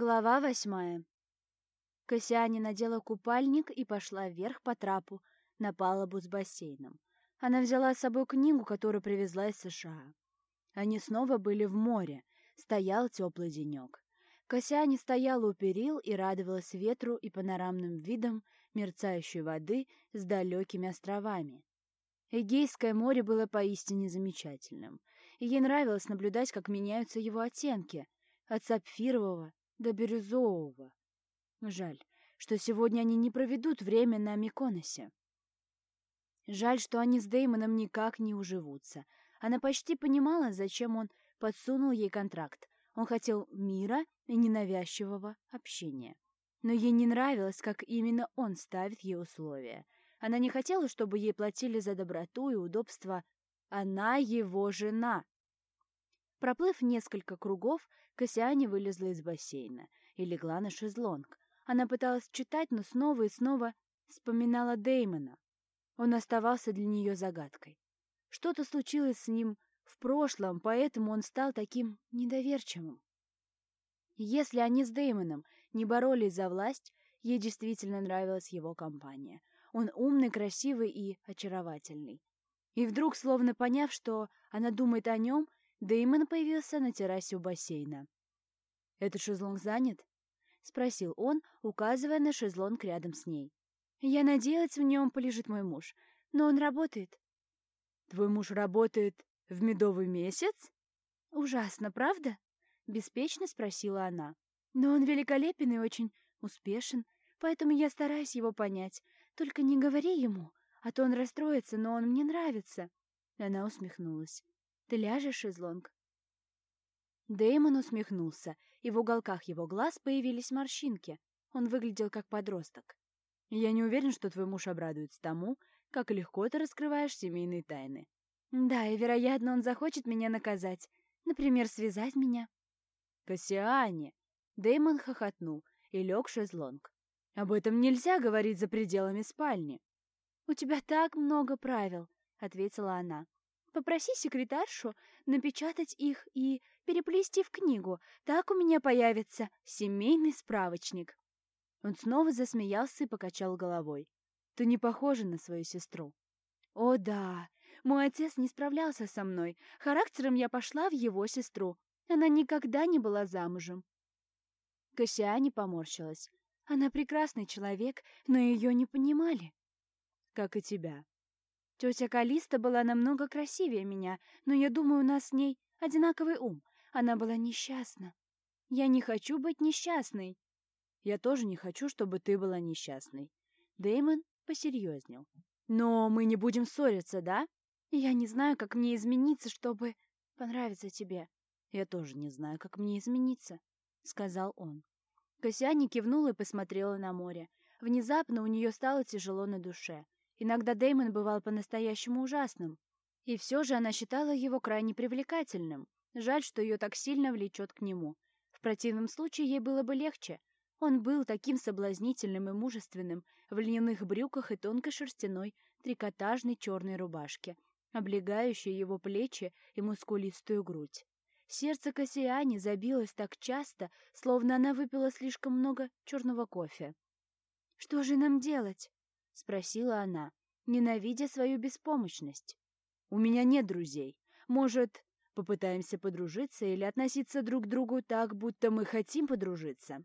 Глава восьмая. Косяне надела купальник и пошла вверх по трапу на палубу с бассейном. Она взяла с собой книгу, которую привезла из США. Они снова были в море, стоял теплый денек. Косяне стояла у перил и радовалась ветру и панорамным видам мерцающей воды с далекими островами. Эгейское море было поистине замечательным, ей нравилось наблюдать, как меняются его оттенки, от сапфирового до бирюзового. Жаль, что сегодня они не проведут время на Миконосе. Жаль, что они с Деймоном никак не уживутся. Она почти понимала, зачем он подсунул ей контракт. Он хотел мира и ненавязчивого общения. Но ей не нравилось, как именно он ставит ей условия. Она не хотела, чтобы ей платили за доброту и удобство. Она его жена. Проплыв несколько кругов, Кассиане вылезла из бассейна и легла на шезлонг. Она пыталась читать, но снова и снова вспоминала Деймона. Он оставался для нее загадкой. Что-то случилось с ним в прошлом, поэтому он стал таким недоверчивым. Если они с Деймоном не боролись за власть, ей действительно нравилась его компания. Он умный, красивый и очаровательный. И вдруг, словно поняв, что она думает о нем, Дэймон появился на террасе у бассейна. «Этот шезлонг занят?» — спросил он, указывая на шезлонг рядом с ней. «Я надеялась, в нем полежит мой муж, но он работает». «Твой муж работает в медовый месяц?» «Ужасно, правда?» — беспечно спросила она. «Но он великолепен и очень успешен, поэтому я стараюсь его понять. Только не говори ему, а то он расстроится, но он мне нравится». Она усмехнулась. Ты ляжешь, шезлонг?» Дэймон усмехнулся, и в уголках его глаз появились морщинки. Он выглядел как подросток. «Я не уверен, что твой муж обрадуется тому, как легко ты раскрываешь семейные тайны». «Да, и, вероятно, он захочет меня наказать. Например, связать меня». «Кассиане!» Дэймон хохотнул и лег в шезлонг. «Об этом нельзя говорить за пределами спальни». «У тебя так много правил», — ответила она. Попроси секретаршу напечатать их и переплести в книгу. Так у меня появится семейный справочник». Он снова засмеялся и покачал головой. «Ты не похожа на свою сестру». «О да, мой отец не справлялся со мной. Характером я пошла в его сестру. Она никогда не была замужем». Кассиане поморщилась. Она прекрасный человек, но ее не понимали. «Как и тебя», Тетя Калиста была намного красивее меня, но я думаю, у нас с ней одинаковый ум. Она была несчастна. Я не хочу быть несчастной. Я тоже не хочу, чтобы ты была несчастной. Дэймон посерьезнел. Но мы не будем ссориться, да? Я не знаю, как мне измениться, чтобы понравиться тебе. Я тоже не знаю, как мне измениться, сказал он. Косяни кивнула и посмотрела на море. Внезапно у нее стало тяжело на душе. Иногда Дэймон бывал по-настоящему ужасным. И все же она считала его крайне привлекательным. Жаль, что ее так сильно влечет к нему. В противном случае ей было бы легче. Он был таким соблазнительным и мужественным в льняных брюках и тонкой шерстяной трикотажной черной рубашке, облегающей его плечи и мускулистую грудь. Сердце Кассиани забилось так часто, словно она выпила слишком много черного кофе. «Что же нам делать?» — спросила она, ненавидя свою беспомощность. «У меня нет друзей. Может, попытаемся подружиться или относиться друг к другу так, будто мы хотим подружиться?»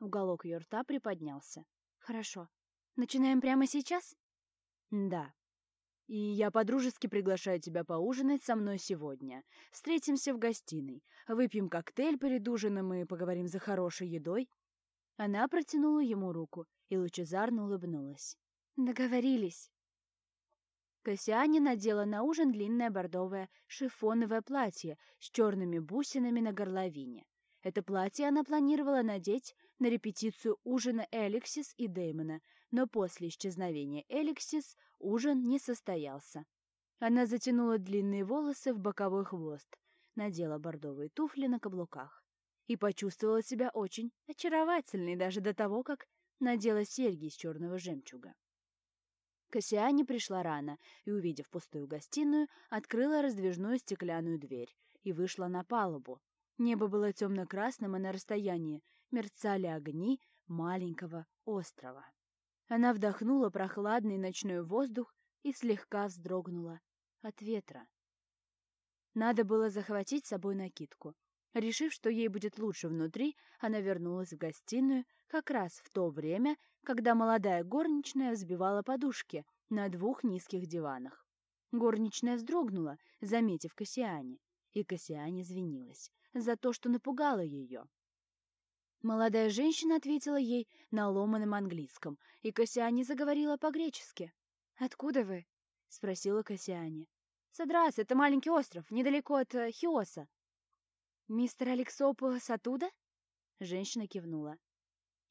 Уголок ее рта приподнялся. «Хорошо. Начинаем прямо сейчас?» «Да. И я подружески приглашаю тебя поужинать со мной сегодня. Встретимся в гостиной, выпьем коктейль перед ужином и поговорим за хорошей едой». Она протянула ему руку, и лучезарно улыбнулась. «Договорились!» Кассиане надела на ужин длинное бордовое шифоновое платье с черными бусинами на горловине. Это платье она планировала надеть на репетицию ужина Эликсис и Дэймона, но после исчезновения Эликсис ужин не состоялся. Она затянула длинные волосы в боковой хвост, надела бордовые туфли на каблуках и почувствовала себя очень очаровательной даже до того, как надела серьги из черного жемчуга. Кассиане пришла рано и, увидев пустую гостиную, открыла раздвижную стеклянную дверь и вышла на палубу. Небо было темно-красным, а на расстоянии мерцали огни маленького острова. Она вдохнула прохладный ночной воздух и слегка вздрогнула от ветра. Надо было захватить с собой накидку. Решив, что ей будет лучше внутри, она вернулась в гостиную как раз в то время, когда молодая горничная взбивала подушки на двух низких диванах. Горничная вздрогнула, заметив Кассиане, и Кассиане извинилась за то, что напугала ее. Молодая женщина ответила ей на ломаном английском, и Кассиане заговорила по-гречески. «Откуда вы?» — спросила Кассиане. «Садрас — это маленький остров, недалеко от э, Хиоса». «Мистер Алексопулос оттуда?» Женщина кивнула.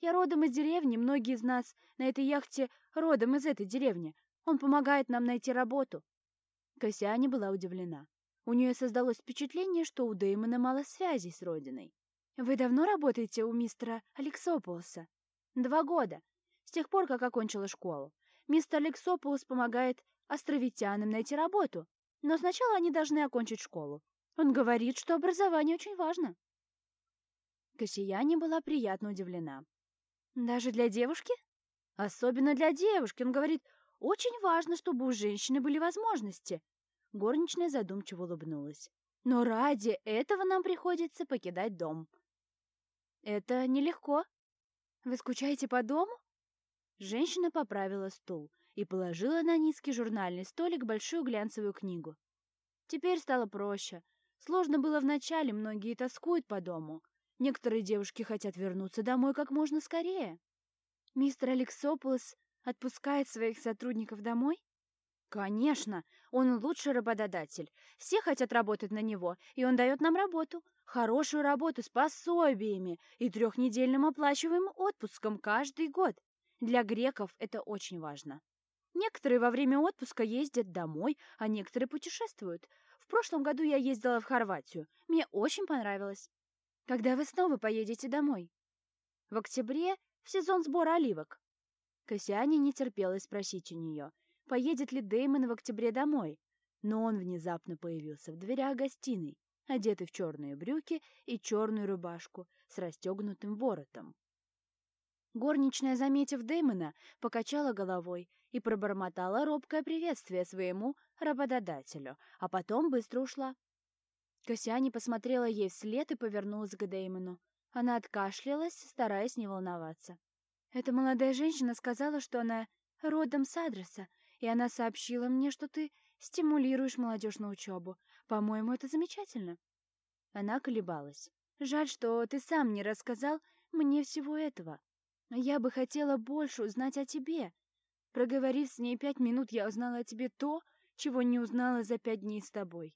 «Я родом из деревни, многие из нас на этой яхте родом из этой деревни. Он помогает нам найти работу». Кассиане была удивлена. У нее создалось впечатление, что у Дэймона мало связей с родиной. «Вы давно работаете у мистера Алексополоса?» «Два года. С тех пор, как окончила школу. Мистер Алексополос помогает островитянам найти работу. Но сначала они должны окончить школу. Он говорит, что образование очень важно. Кассияне была приятно удивлена. Даже для девушки? Особенно для девушки. Он говорит, очень важно, чтобы у женщины были возможности. Горничная задумчиво улыбнулась. Но ради этого нам приходится покидать дом. Это нелегко. Вы скучаете по дому? Женщина поправила стул и положила на низкий журнальный столик большую глянцевую книгу. Теперь стало проще. Сложно было вначале, многие тоскуют по дому. Некоторые девушки хотят вернуться домой как можно скорее. Мистер Алексополос отпускает своих сотрудников домой? Конечно, он лучший работодатель. Все хотят работать на него, и он дает нам работу. Хорошую работу с пособиями и трехнедельным оплачиваемым отпуском каждый год. Для греков это очень важно. Некоторые во время отпуска ездят домой, а некоторые путешествуют. В прошлом году я ездила в Хорватию. Мне очень понравилось. Когда вы снова поедете домой? В октябре, в сезон сбора оливок. Кассиане не терпелось спросить у нее, поедет ли Дэймон в октябре домой. Но он внезапно появился в дверях гостиной, одетый в черные брюки и черную рубашку с расстегнутым воротом. Горничная, заметив Дэймона, покачала головой и пробормотала робкое приветствие своему работодателю, а потом быстро ушла. Косяни посмотрела ей вслед и повернулась к Дэймону. Она откашлялась, стараясь не волноваться. «Эта молодая женщина сказала, что она родом с адреса, и она сообщила мне, что ты стимулируешь молодежь на учебу. По-моему, это замечательно». Она колебалась. «Жаль, что ты сам не рассказал мне всего этого. Я бы хотела больше узнать о тебе. Проговорив с ней пять минут, я узнала о тебе то, чего не узнала за пять дней с тобой.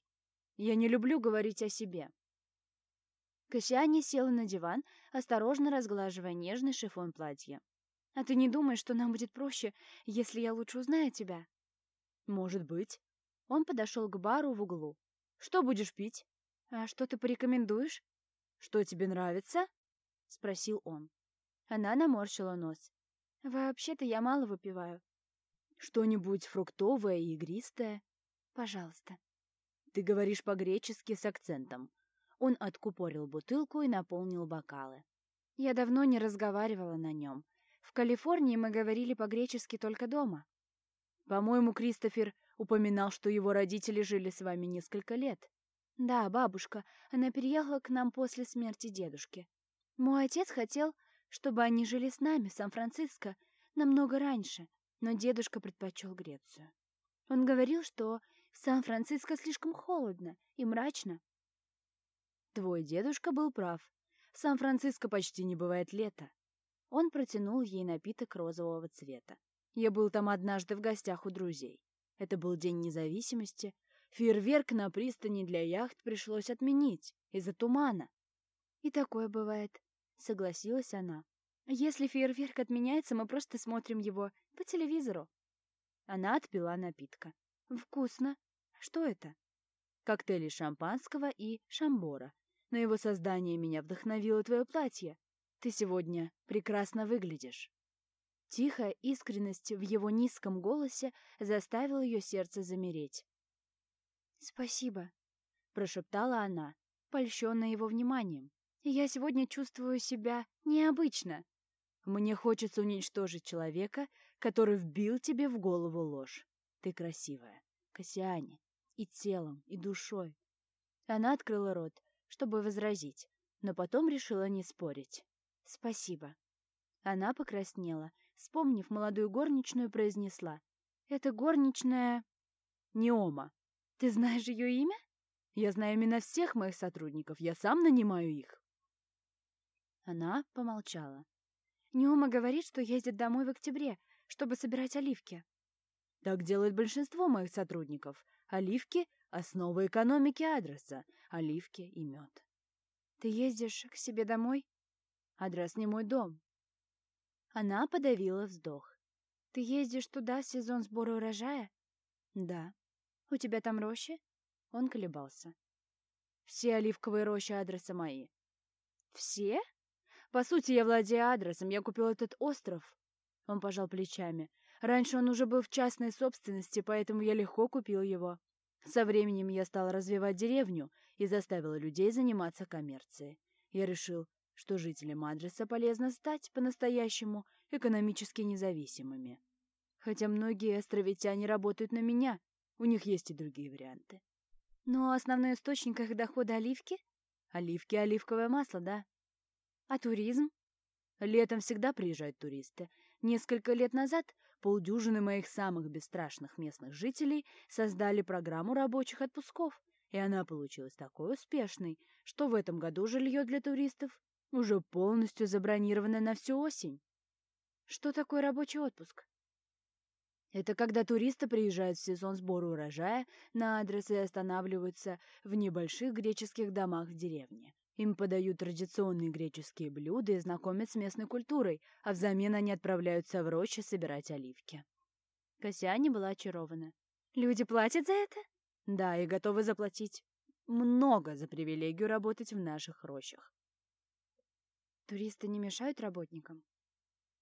Я не люблю говорить о себе. Кассиане села на диван, осторожно разглаживая нежный шифон платья. «А ты не думаешь, что нам будет проще, если я лучше узнаю тебя?» «Может быть». Он подошел к бару в углу. «Что будешь пить?» «А что ты порекомендуешь?» «Что тебе нравится?» — спросил он. Она наморщила нос. «Вообще-то я мало выпиваю». «Что-нибудь фруктовое и игристое?» «Пожалуйста». «Ты говоришь по-гречески с акцентом». Он откупорил бутылку и наполнил бокалы. Я давно не разговаривала на нем. В Калифорнии мы говорили по-гречески только дома. По-моему, Кристофер упоминал, что его родители жили с вами несколько лет. Да, бабушка. Она переехала к нам после смерти дедушки. Мой отец хотел, чтобы они жили с нами в Сан-Франциско намного раньше, но дедушка предпочел Грецию. Он говорил, что в Сан-Франциско слишком холодно и мрачно. Твой дедушка был прав. В Сан-Франциско почти не бывает лета. Он протянул ей напиток розового цвета. Я был там однажды в гостях у друзей. Это был День независимости. Фейерверк на пристани для яхт пришлось отменить из-за тумана. И такое бывает согласилась она. Если фейерверк отменяется, мы просто смотрим его по телевизору. Она отпила напитка. Вкусно. Что это? Коктейли шампанского и шамбора. На его создание меня вдохновило твое платье. Ты сегодня прекрасно выглядишь. Тихая искренность в его низком голосе заставила ее сердце замереть. «Спасибо», — прошептала она. польщенная его вниманием. «Я сегодня чувствую себя необычно. Мне хочется уничтожить человека, который вбил тебе в голову ложь. Ты красивая, Кассиане, и телом, и душой». Она открыла рот, чтобы возразить, но потом решила не спорить. «Спасибо». Она покраснела, вспомнив молодую горничную, произнесла. «Это горничная...» «Неома. Ты знаешь ее имя?» «Я знаю имена всех моих сотрудников, я сам нанимаю их». Она помолчала. «Неома говорит, что ездит домой в октябре, чтобы собирать оливки». «Так делает большинство моих сотрудников. Оливки — основа экономики адреса. Оливки и мед». «Ты ездишь к себе домой?» «Адрес не мой дом». Она подавила вздох. «Ты ездишь туда в сезон сбора урожая?» «Да». «У тебя там рощи?» Он колебался. «Все оливковые рощи адреса мои». «Все?» «По сути, я владею адресом. Я купил этот остров». Он пожал плечами. «Раньше он уже был в частной собственности, поэтому я легко купил его. Со временем я стал развивать деревню и заставил людей заниматься коммерцией. Я решил, что жителям адреса полезно стать по-настоящему экономически независимыми. Хотя многие островитяне работают на меня, у них есть и другие варианты. Но основной источник их дохода оливки? Оливки оливковое масло, да. А туризм? Летом всегда приезжают туристы. Несколько лет назад полдюжины моих самых бесстрашных местных жителей создали программу рабочих отпусков, и она получилась такой успешной, что в этом году жилье для туристов уже полностью забронировано на всю осень. Что такое рабочий отпуск? Это когда туристы приезжают в сезон сбора урожая на адрес и останавливаются в небольших греческих домах в деревне. Им подают традиционные греческие блюда и знакомят с местной культурой, а взамен они отправляются в рощи собирать оливки. Косяне была очарована. «Люди платят за это?» «Да, и готовы заплатить много за привилегию работать в наших рощах». «Туристы не мешают работникам?»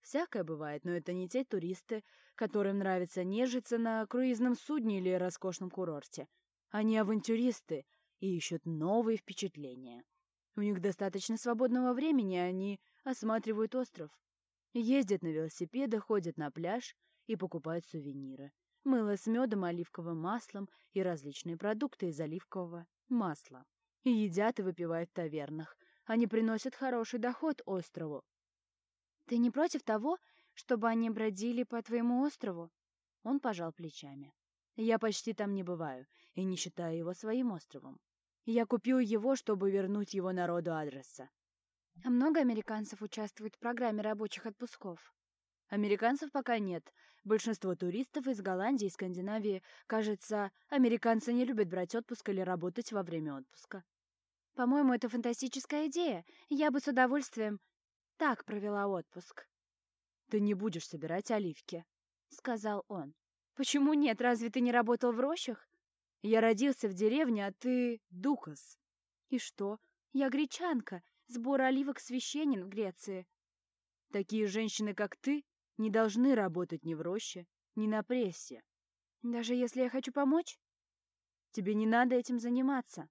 Всякое бывает, но это не те туристы, которым нравится нежиться на круизном судне или роскошном курорте. Они авантюристы и ищут новые впечатления. У них достаточно свободного времени, они осматривают остров. Ездят на велосипедах, ходят на пляж и покупают сувениры. Мыло с медом, оливковым маслом и различные продукты из оливкового масла. И едят и выпивают в тавернах. Они приносят хороший доход острову, «Ты не против того, чтобы они бродили по твоему острову?» Он пожал плечами. «Я почти там не бываю и не считаю его своим островом. Я купил его, чтобы вернуть его народу адреса». «А много американцев участвует в программе рабочих отпусков?» Американцев пока нет. Большинство туристов из Голландии и Скандинавии, кажется, американцы не любят брать отпуск или работать во время отпуска. По-моему, это фантастическая идея. Я бы с удовольствием так провела отпуск. «Ты не будешь собирать оливки», — сказал он. «Почему нет? Разве ты не работал в рощах? Я родился в деревне, а ты — Дукас». «И что? Я гречанка, сбор оливок священен в Греции». «Такие женщины, как ты, не должны работать ни в роще, ни на прессе». «Даже если я хочу помочь?» «Тебе не надо этим заниматься.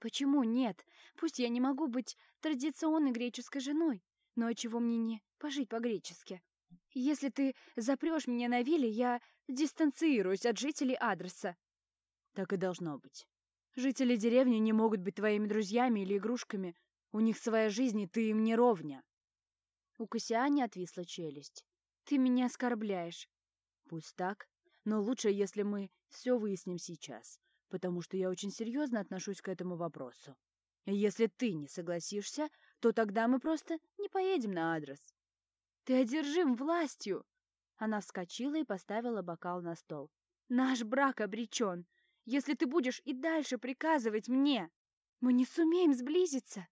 Почему нет? Пусть я не могу быть традиционной греческой женой, но чего мне не пожить по-гречески? Если ты запрешь меня на вилле, я дистанцируюсь от жителей адреса. Так и должно быть. Жители деревни не могут быть твоими друзьями или игрушками. У них своя жизнь, и ты им не ровня. У Кассиани отвисла челюсть. Ты меня оскорбляешь. Пусть так, но лучше, если мы все выясним сейчас потому что я очень серьезно отношусь к этому вопросу. Если ты не согласишься, то тогда мы просто не поедем на адрес. Ты одержим властью!» Она вскочила и поставила бокал на стол. «Наш брак обречен. Если ты будешь и дальше приказывать мне, мы не сумеем сблизиться».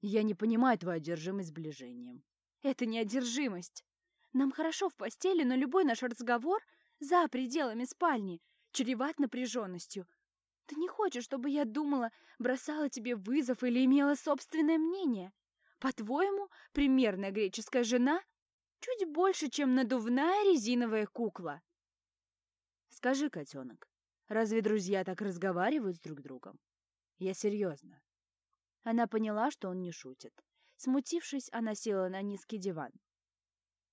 «Я не понимаю твою одержимость сближением». «Это не одержимость. Нам хорошо в постели, но любой наш разговор за пределами спальни чреват напряженностью. Ты не хочешь, чтобы я думала, бросала тебе вызов или имела собственное мнение? По-твоему, примерная греческая жена чуть больше, чем надувная резиновая кукла? Скажи, котенок, разве друзья так разговаривают с друг другом? Я серьезно. Она поняла, что он не шутит. Смутившись, она села на низкий диван.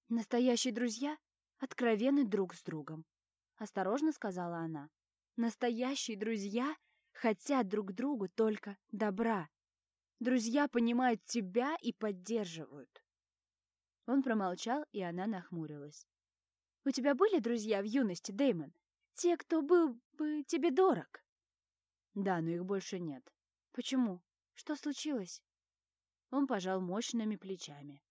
«Настоящие друзья откровенны друг с другом», — осторожно сказала она. «Настоящие друзья хотят друг другу только добра. Друзья понимают тебя и поддерживают». Он промолчал, и она нахмурилась. «У тебя были друзья в юности, Дэймон? Те, кто был бы тебе дорог?» «Да, но их больше нет». «Почему? Что случилось?» Он пожал мощными плечами.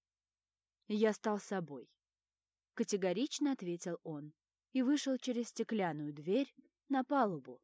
«Я стал собой», — категорично ответил он и вышел через стеклянную дверь на палубу,